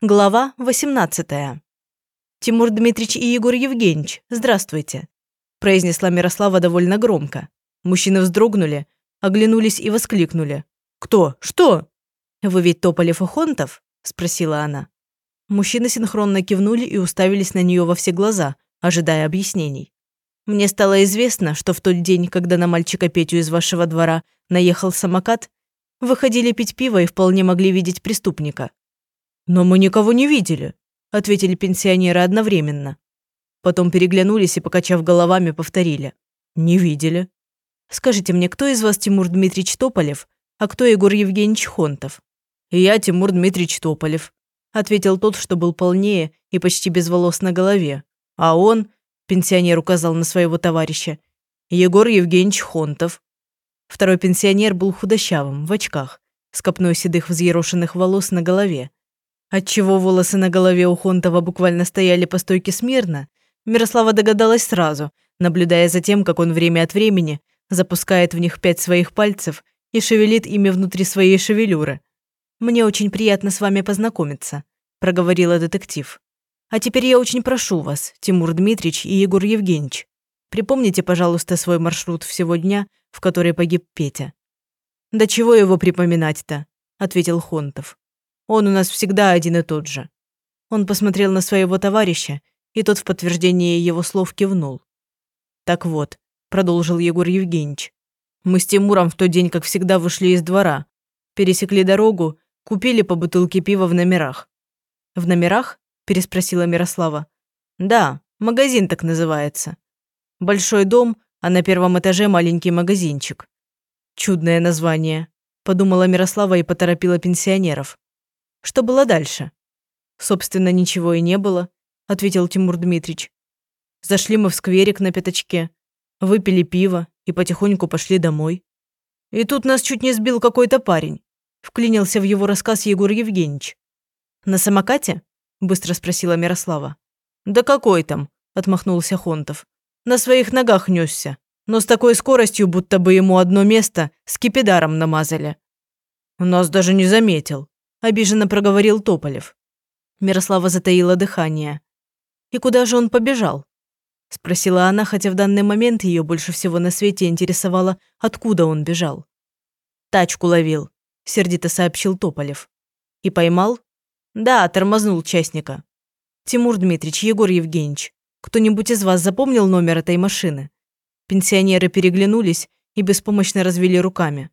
Глава 18. «Тимур Дмитриевич и Егор Евгеньевич, здравствуйте», произнесла Мирослава довольно громко. Мужчины вздрогнули, оглянулись и воскликнули. «Кто? Что?» «Вы ведь Тополев и Хонтов?» спросила она. Мужчины синхронно кивнули и уставились на нее во все глаза, ожидая объяснений. Мне стало известно, что в тот день, когда на мальчика Петю из вашего двора наехал самокат, вы ходили пить пиво и вполне могли видеть преступника. «Но мы никого не видели», – ответили пенсионеры одновременно. Потом переглянулись и, покачав головами, повторили. «Не видели». «Скажите мне, кто из вас Тимур Дмитриевич Тополев, а кто Егор Евгеньевич Хонтов?» «Я Тимур Дмитриевич Тополев», – ответил тот, что был полнее и почти без волос на голове. «А он», – пенсионер указал на своего товарища, – «Егор Евгеньевич Хонтов». Второй пенсионер был худощавым, в очках, с копной седых взъерошенных волос на голове. Отчего волосы на голове у Хонтова буквально стояли по стойке смирно, Мирослава догадалась сразу, наблюдая за тем, как он время от времени запускает в них пять своих пальцев и шевелит ими внутри своей шевелюры. «Мне очень приятно с вами познакомиться», – проговорила детектив. «А теперь я очень прошу вас, Тимур Дмитриевич и Егор Евгеньевич, припомните, пожалуйста, свой маршрут всего дня, в который погиб Петя». «Да чего его припоминать-то?» – ответил Хонтов. Он у нас всегда один и тот же». Он посмотрел на своего товарища, и тот в подтверждение его слов кивнул. «Так вот», – продолжил Егор Евгеньевич, «мы с Тимуром в тот день, как всегда, вышли из двора, пересекли дорогу, купили по бутылке пива в номерах». «В номерах?» – переспросила Мирослава. «Да, магазин так называется. Большой дом, а на первом этаже маленький магазинчик». «Чудное название», – подумала Мирослава и поторопила пенсионеров. Что было дальше? Собственно, ничего и не было, ответил Тимур Дмитрич. Зашли мы в скверик на пятачке, выпили пиво и потихоньку пошли домой. И тут нас чуть не сбил какой-то парень. Вклинился в его рассказ Егор Евгеньевич. «На самокате?» – быстро спросила Мирослава. «Да какой там?» – отмахнулся Хонтов. «На своих ногах несся, но с такой скоростью, будто бы ему одно место скипидаром намазали. Нас даже не заметил обиженно проговорил Тополев. Мирослава затаила дыхание. «И куда же он побежал?» Спросила она, хотя в данный момент ее больше всего на свете интересовало, откуда он бежал. «Тачку ловил», – сердито сообщил Тополев. «И поймал?» «Да, тормознул частника». «Тимур Дмитриевич, Егор Евгеньевич, кто-нибудь из вас запомнил номер этой машины?» Пенсионеры переглянулись и беспомощно развели руками.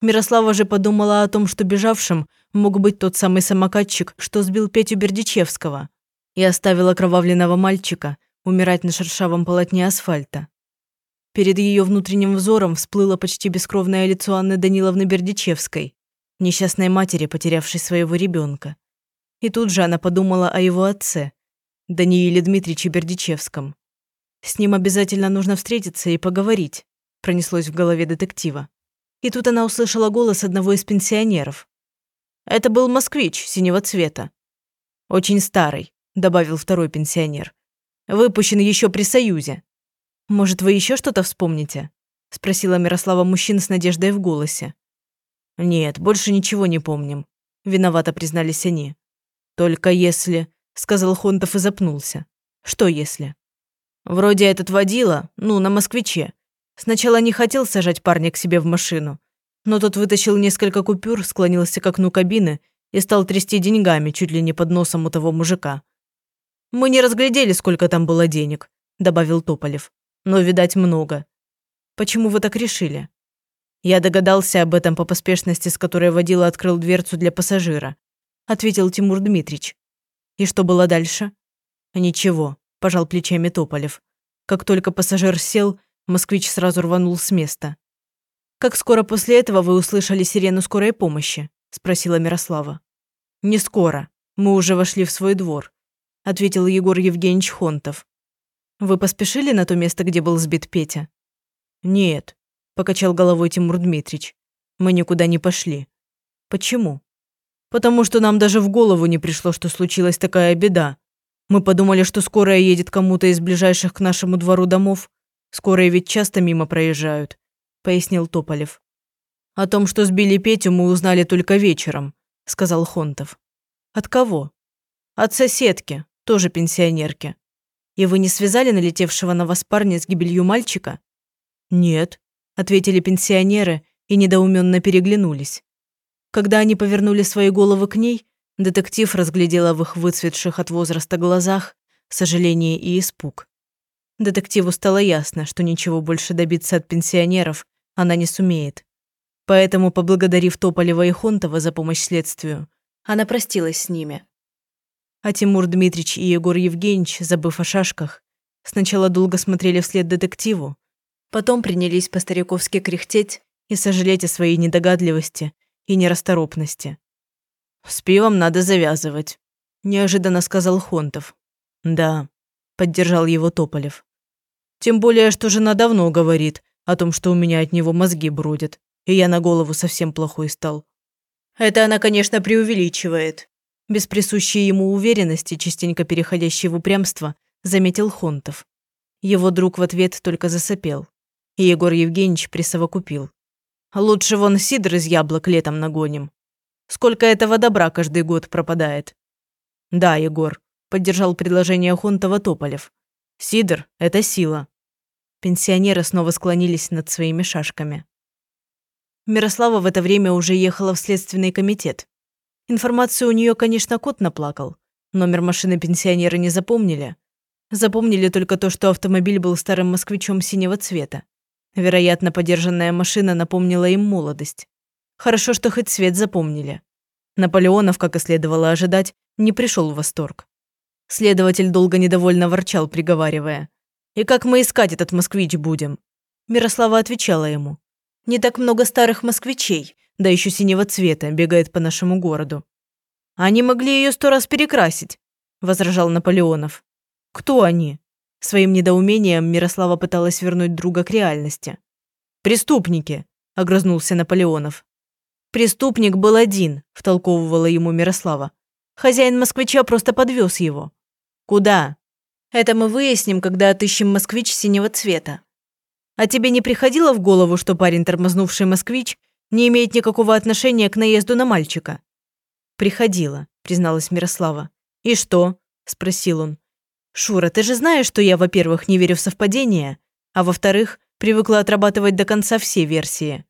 Мирослава же подумала о том, что бежавшим мог быть тот самый самокатчик, что сбил Петю Бердичевского, и оставил окровавленного мальчика умирать на шершавом полотне асфальта. Перед ее внутренним взором всплыло почти бескровное лицо Анны Даниловны Бердичевской, несчастной матери, потерявшей своего ребенка. И тут же она подумала о его отце, Данииле Дмитриевиче Бердичевском. «С ним обязательно нужно встретиться и поговорить», пронеслось в голове детектива. И тут она услышала голос одного из пенсионеров. Это был москвич синего цвета. Очень старый, добавил второй пенсионер. Выпущен еще при Союзе. Может, вы еще что-то вспомните? спросила Мирослава мужчин с надеждой в голосе. Нет, больше ничего не помним, виновато признались они. Только если, сказал Хонтов и запнулся. Что если? Вроде этот водила, ну, на москвиче, Сначала не хотел сажать парня к себе в машину, но тот вытащил несколько купюр, склонился к окну кабины и стал трясти деньгами чуть ли не под носом у того мужика. «Мы не разглядели, сколько там было денег», – добавил Тополев. «Но, видать, много». «Почему вы так решили?» Я догадался об этом по поспешности, с которой водила открыл дверцу для пассажира, ответил Тимур Дмитрич. И что было дальше? Ничего, пожал плечами Тополев. Как только пассажир сел, Москвич сразу рванул с места. «Как скоро после этого вы услышали сирену скорой помощи?» – спросила Мирослава. «Не скоро. Мы уже вошли в свой двор», – ответил Егор Евгеньевич Хонтов. «Вы поспешили на то место, где был сбит Петя?» «Нет», – покачал головой Тимур Дмитрич. «Мы никуда не пошли». «Почему?» «Потому что нам даже в голову не пришло, что случилась такая беда. Мы подумали, что скорая едет кому-то из ближайших к нашему двору домов, Скорые ведь часто мимо проезжают», – пояснил Тополев. «О том, что сбили Петю, мы узнали только вечером», – сказал Хонтов. «От кого?» От соседки, тоже пенсионерки. И вы не связали налетевшего на вас парня с гибелью мальчика? Нет, ответили пенсионеры и недоуменно переглянулись. Когда они повернули свои головы к ней, детектив разглядела в их выцветших от возраста глазах сожаление и испуг. Детективу стало ясно, что ничего больше добиться от пенсионеров она не сумеет. Поэтому, поблагодарив Тополева и Хонтова за помощь следствию, она простилась с ними. А Тимур Дмитрич и Егор Евгеньевич, забыв о шашках, сначала долго смотрели вслед детективу, потом принялись по-стариковски кряхтеть и сожалеть о своей недогадливости и нерасторопности. «С пивом надо завязывать», – неожиданно сказал Хонтов. «Да», – поддержал его Тополев. «Тем более, что жена давно говорит о том, что у меня от него мозги бродят, и я на голову совсем плохой стал». «Это она, конечно, преувеличивает», без присущей ему уверенности, частенько переходящей в упрямство, заметил Хонтов. Его друг в ответ только засопел. И Егор Евгеньевич присовокупил. «Лучше вон сидр из яблок летом нагоним. Сколько этого добра каждый год пропадает?» «Да, Егор», – поддержал предложение Хонтова Тополев. «Сидр – это сила». Пенсионеры снова склонились над своими шашками. Мирослава в это время уже ехала в Следственный комитет. Информацию у нее, конечно, кот наплакал. Номер машины пенсионеры не запомнили. Запомнили только то, что автомобиль был старым москвичом синего цвета. Вероятно, подержанная машина напомнила им молодость. Хорошо, что хоть цвет запомнили. Наполеонов, как и следовало ожидать, не пришел в восторг. Следователь долго недовольно ворчал, приговаривая. «И как мы искать этот москвич будем?» Мирослава отвечала ему. «Не так много старых москвичей, да еще синего цвета, бегает по нашему городу. Они могли ее сто раз перекрасить, возражал Наполеонов. Кто они? Своим недоумением Мирослава пыталась вернуть друга к реальности. Преступники, огрызнулся Наполеонов. Преступник был один, втолковывала ему Мирослава. Хозяин москвича просто подвез его. Куда? Это мы выясним, когда отыщем москвич синего цвета. А тебе не приходило в голову, что парень, тормознувший москвич, не имеет никакого отношения к наезду на мальчика. Приходила, призналась Мирослава. И что? спросил он. Шура, ты же знаешь, что я, во-первых, не верю в совпадения, а во-вторых, привыкла отрабатывать до конца все версии.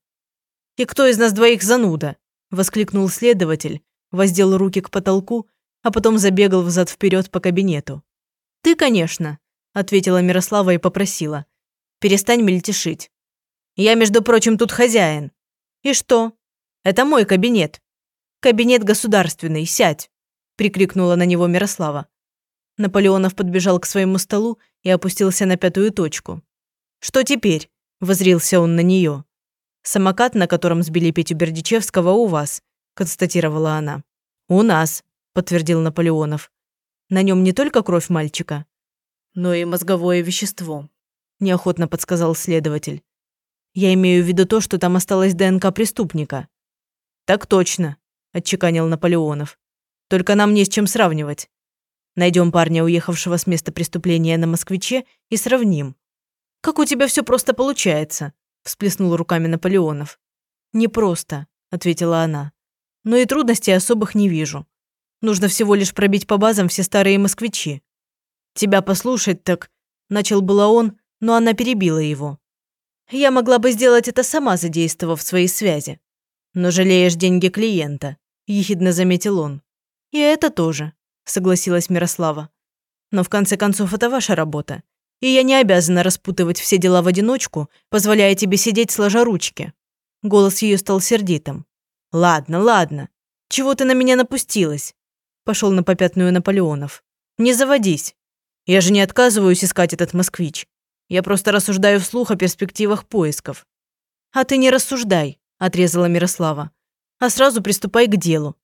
И кто из нас двоих зануда? воскликнул следователь, воздел руки к потолку, а потом забегал взад вперед по кабинету. Ты, конечно, ответила Мирослава и попросила. Перестань мельтешить. Я, между прочим, тут хозяин. «И что? Это мой кабинет. Кабинет государственный, сядь!» – прикрикнула на него Мирослава. Наполеонов подбежал к своему столу и опустился на пятую точку. «Что теперь?» – возрился он на нее. «Самокат, на котором сбили Петю Бердичевского, у вас», – констатировала она. «У нас», – подтвердил Наполеонов. «На нем не только кровь мальчика, но и мозговое вещество», – неохотно подсказал следователь. Я имею в виду то, что там осталась ДНК преступника. Так точно, отчеканил Наполеонов. Только нам не с чем сравнивать. Найдем парня, уехавшего с места преступления на москвиче, и сравним. Как у тебя все просто получается, всплеснул руками Наполеонов. Не просто, ответила она. Но и трудностей особых не вижу. Нужно всего лишь пробить по базам все старые москвичи. Тебя послушать так, начал было он, но она перебила его. Я могла бы сделать это сама, задействовав свои связи. Но жалеешь деньги клиента, ехидно заметил он. И это тоже, согласилась Мирослава. Но в конце концов это ваша работа. И я не обязана распутывать все дела в одиночку, позволяя тебе сидеть сложа ручки. Голос ее стал сердитым. Ладно, ладно. Чего ты на меня напустилась? Пошел на попятную Наполеонов. Не заводись. Я же не отказываюсь искать этот москвич. Я просто рассуждаю вслух о перспективах поисков». «А ты не рассуждай», – отрезала Мирослава. «А сразу приступай к делу».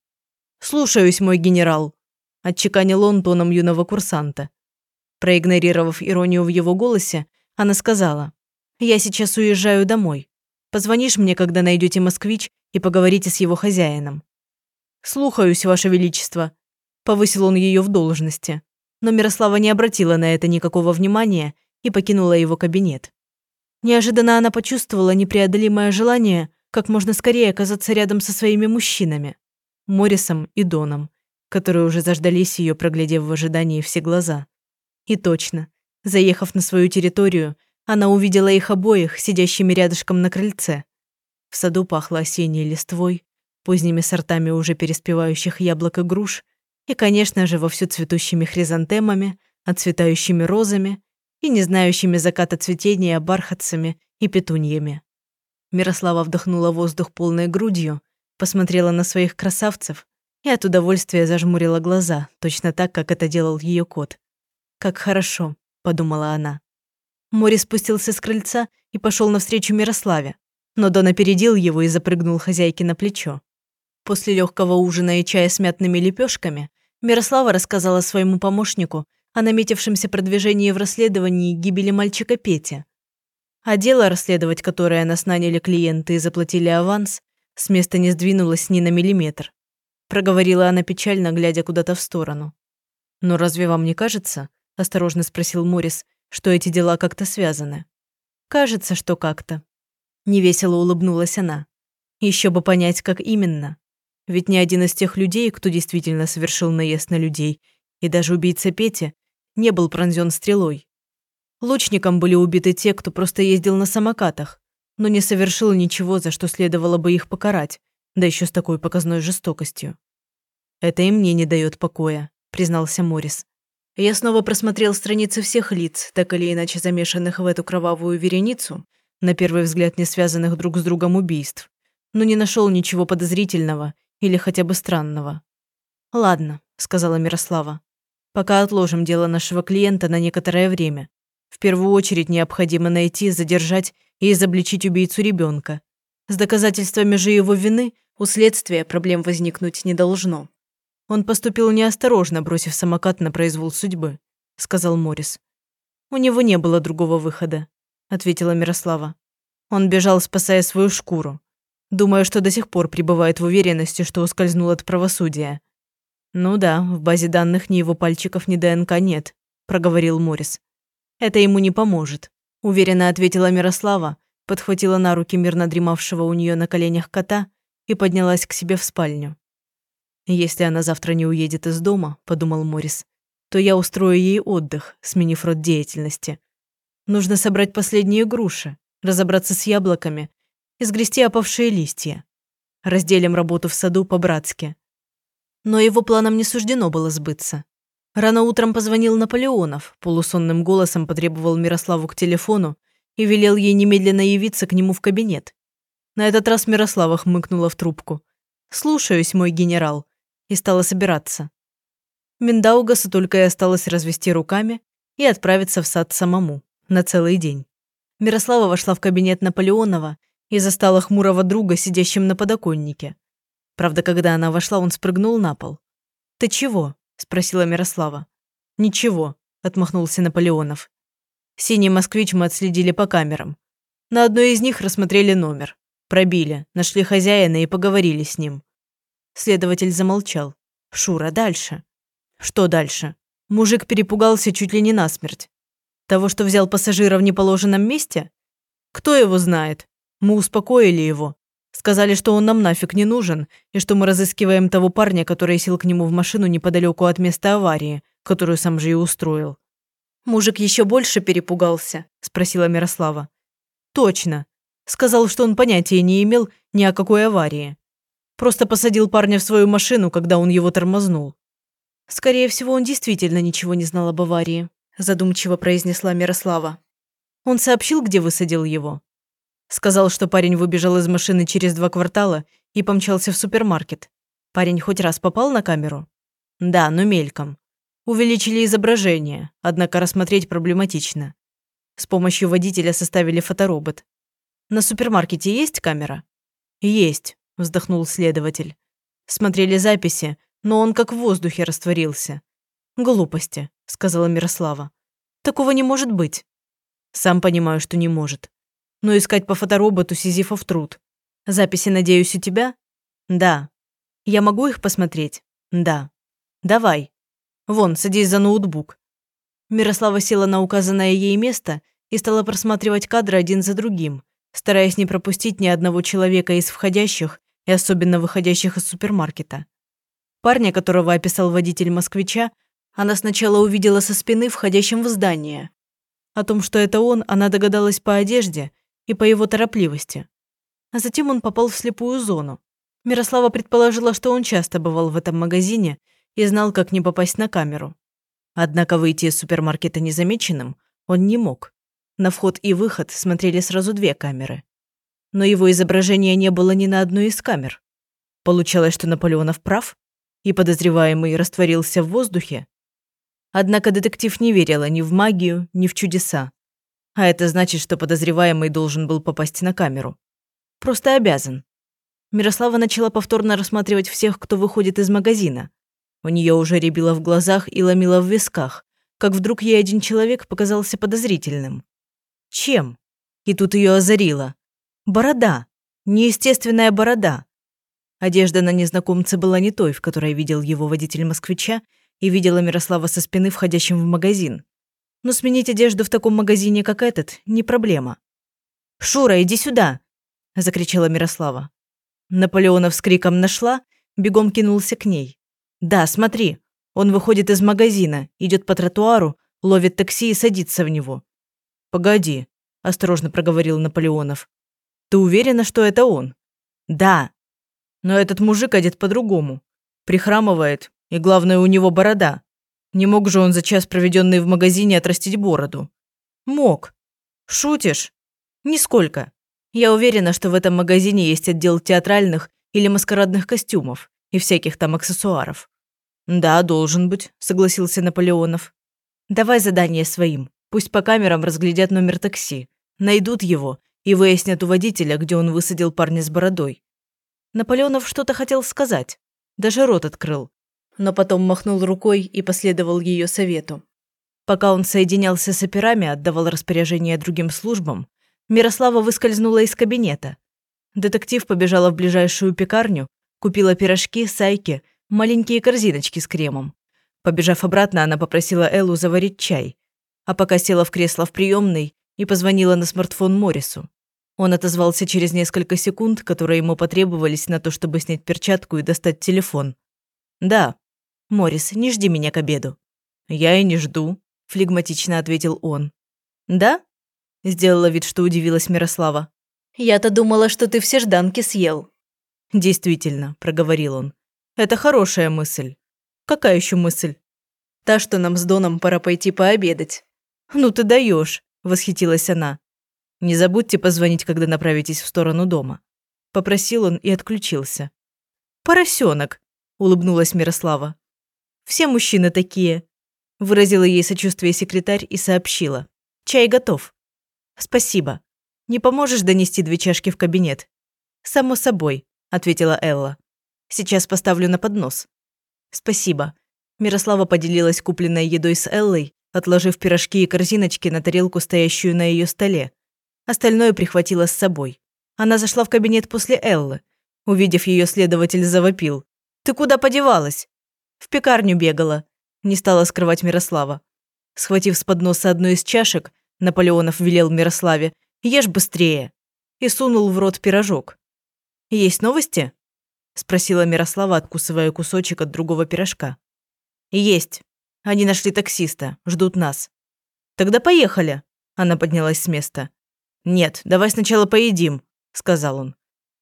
«Слушаюсь, мой генерал», – отчеканил он тоном юного курсанта. Проигнорировав иронию в его голосе, она сказала. «Я сейчас уезжаю домой. Позвонишь мне, когда найдете москвич, и поговорите с его хозяином». «Слухаюсь, Ваше Величество», – повысил он ее в должности. Но Мирослава не обратила на это никакого внимания и покинула его кабинет. Неожиданно она почувствовала непреодолимое желание как можно скорее оказаться рядом со своими мужчинами, Морисом и Доном, которые уже заждались ее, проглядев в ожидании все глаза. И точно, заехав на свою территорию, она увидела их обоих, сидящими рядышком на крыльце. В саду пахло осенней листвой, поздними сортами уже переспевающих яблок и груш, и, конечно же, вовсю цветущими хризантемами, отцветающими розами и не знающими заката цветения бархатцами и петуньями. Мирослава вдохнула воздух полной грудью, посмотрела на своих красавцев и от удовольствия зажмурила глаза, точно так, как это делал ее кот. «Как хорошо», — подумала она. Мори спустился с крыльца и пошел навстречу Мирославе, но Дон опередил его и запрыгнул хозяйке на плечо. После легкого ужина и чая с мятными лепешками Мирослава рассказала своему помощнику о наметившемся продвижении в расследовании гибели мальчика Пети. А дело, расследовать которое нас наняли клиенты и заплатили аванс, с места не сдвинулось ни на миллиметр. Проговорила она печально, глядя куда-то в сторону. «Но разве вам не кажется?» – осторожно спросил Морис, что эти дела как-то связаны. «Кажется, что как-то». Невесело улыбнулась она. Еще бы понять, как именно. Ведь ни один из тех людей, кто действительно совершил наезд на людей, и даже убийца Пети, не был пронзен стрелой. Лучником были убиты те, кто просто ездил на самокатах, но не совершил ничего, за что следовало бы их покарать, да еще с такой показной жестокостью. «Это и мне не дает покоя», – признался Морис. Я снова просмотрел страницы всех лиц, так или иначе замешанных в эту кровавую вереницу, на первый взгляд не связанных друг с другом убийств, но не нашел ничего подозрительного или хотя бы странного. «Ладно», – сказала Мирослава. «Пока отложим дело нашего клиента на некоторое время. В первую очередь необходимо найти, задержать и изобличить убийцу ребенка. С доказательствами же его вины у следствия проблем возникнуть не должно». Он поступил неосторожно, бросив самокат на произвол судьбы, сказал Морис. У него не было другого выхода, ответила Мирослава. Он бежал, спасая свою шкуру. Думаю, что до сих пор пребывает в уверенности, что ускользнул от правосудия. Ну да, в базе данных ни его пальчиков, ни ДНК нет, проговорил Морис. Это ему не поможет, уверенно ответила Мирослава, подхватила на руки мирно дремавшего у нее на коленях кота и поднялась к себе в спальню. «Если она завтра не уедет из дома», – подумал Морис, «то я устрою ей отдых, сменив род деятельности. Нужно собрать последние груши, разобраться с яблоками и сгрести опавшие листья. Разделим работу в саду по-братски». Но его планам не суждено было сбыться. Рано утром позвонил Наполеонов, полусонным голосом потребовал Мирославу к телефону и велел ей немедленно явиться к нему в кабинет. На этот раз Мирослава хмыкнула в трубку. «Слушаюсь, мой генерал», и стала собираться. Миндаугасу только и осталось развести руками и отправиться в сад самому на целый день. Мирослава вошла в кабинет Наполеонова и застала хмурого друга, сидящим на подоконнике. Правда, когда она вошла, он спрыгнул на пол. «Ты чего?» – спросила Мирослава. «Ничего», – отмахнулся Наполеонов. «Синий москвич мы отследили по камерам. На одной из них рассмотрели номер. Пробили, нашли хозяина и поговорили с ним. Следователь замолчал. «Шура, дальше». «Что дальше?» Мужик перепугался чуть ли не насмерть. Того, что взял пассажира в неположенном месте? Кто его знает? Мы успокоили его. Сказали, что он нам нафиг не нужен, и что мы разыскиваем того парня, который сел к нему в машину неподалеку от места аварии, которую сам же и устроил. Мужик еще больше перепугался, спросила Мирослава. Точно. Сказал, что он понятия не имел ни о какой аварии. Просто посадил парня в свою машину, когда он его тормознул. Скорее всего, он действительно ничего не знал об аварии, задумчиво произнесла Мирослава. Он сообщил, где высадил его. Сказал, что парень выбежал из машины через два квартала и помчался в супермаркет. Парень хоть раз попал на камеру? Да, но мельком. Увеличили изображение, однако рассмотреть проблематично. С помощью водителя составили фоторобот. На супермаркете есть камера? Есть вздохнул следователь. Смотрели записи, но он как в воздухе растворился. Глупости, сказала Мирослава. Такого не может быть. Сам понимаю, что не может. Но искать по фотороботу Сизифов труд. Записи, надеюсь, у тебя? Да. Я могу их посмотреть? Да. Давай. Вон, садись за ноутбук. Мирослава села на указанное ей место и стала просматривать кадры один за другим, стараясь не пропустить ни одного человека из входящих и особенно выходящих из супермаркета. Парня, которого описал водитель москвича, она сначала увидела со спины, входящим в здание. О том, что это он, она догадалась по одежде и по его торопливости. А затем он попал в слепую зону. Мирослава предположила, что он часто бывал в этом магазине и знал, как не попасть на камеру. Однако выйти из супермаркета незамеченным он не мог. На вход и выход смотрели сразу две камеры. Но его изображения не было ни на одной из камер. Получалось, что Наполеонов прав, и подозреваемый растворился в воздухе. Однако детектив не верила ни в магию, ни в чудеса. А это значит, что подозреваемый должен был попасть на камеру. Просто обязан. Мирослава начала повторно рассматривать всех, кто выходит из магазина. У нее уже рябило в глазах и ломило в висках, как вдруг ей один человек показался подозрительным. Чем? И тут ее озарило. Борода. Неестественная борода. Одежда на незнакомце была не той, в которой видел его водитель москвича и видела Мирослава со спины, входящим в магазин. Но сменить одежду в таком магазине, как этот, не проблема. «Шура, иди сюда!» – закричала Мирослава. Наполеонов с криком «нашла», бегом кинулся к ней. «Да, смотри, он выходит из магазина, идет по тротуару, ловит такси и садится в него». «Погоди», – осторожно проговорил Наполеонов. «Ты уверена, что это он?» «Да». «Но этот мужик одет по-другому. Прихрамывает, и главное, у него борода. Не мог же он за час, проведенный в магазине, отрастить бороду?» «Мог». «Шутишь?» «Нисколько. Я уверена, что в этом магазине есть отдел театральных или маскарадных костюмов и всяких там аксессуаров. «Да, должен быть», – согласился Наполеонов. «Давай задание своим. Пусть по камерам разглядят номер такси, найдут его и выяснят у водителя, где он высадил парня с бородой». Наполеонов что-то хотел сказать, даже рот открыл, но потом махнул рукой и последовал ее совету. Пока он соединялся с операми, отдавал распоряжения другим службам, Мирослава выскользнула из кабинета. Детектив побежала в ближайшую пекарню, купила пирожки, сайки, маленькие корзиночки с кремом. Побежав обратно, она попросила Эллу заварить чай, а пока села в кресло в приемной и позвонила на смартфон Морису. Он отозвался через несколько секунд, которые ему потребовались на то, чтобы снять перчатку и достать телефон. «Да. Морис, не жди меня к обеду». «Я и не жду», – флегматично ответил он. «Да? Сделала вид, что удивилась Мирослава. «Я-то думала, что ты все жданки съел». «Действительно», – проговорил он. «Это хорошая мысль». «Какая еще мысль?» «Та, что нам с Доном пора пойти пообедать». «Ну ты даешь», – восхитилась она. «Не забудьте позвонить, когда направитесь в сторону дома». Попросил он и отключился. «Поросенок», – улыбнулась Мирослава. «Все мужчины такие», – выразила ей сочувствие секретарь и сообщила. «Чай готов». «Спасибо. Не поможешь донести две чашки в кабинет?» «Само собой», – ответила Элла. «Сейчас поставлю на поднос». «Спасибо». Мирослава поделилась купленной едой с Эллой, отложив пирожки и корзиночки на тарелку, стоящую на ее столе. Остальное прихватила с собой. Она зашла в кабинет после Эллы. Увидев ее, следователь завопил. «Ты куда подевалась?» «В пекарню бегала», – не стала скрывать Мирослава. Схватив с подноса одну из чашек, Наполеонов велел Мирославе, ешь быстрее, и сунул в рот пирожок. «Есть новости?» – спросила Мирослава, откусывая кусочек от другого пирожка. «Есть. Они нашли таксиста, ждут нас». «Тогда поехали», – она поднялась с места. «Нет, давай сначала поедим», – сказал он.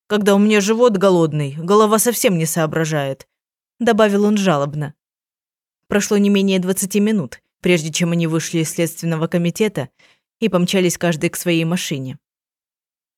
«Когда у меня живот голодный, голова совсем не соображает», – добавил он жалобно. Прошло не менее двадцати минут, прежде чем они вышли из следственного комитета и помчались каждый к своей машине.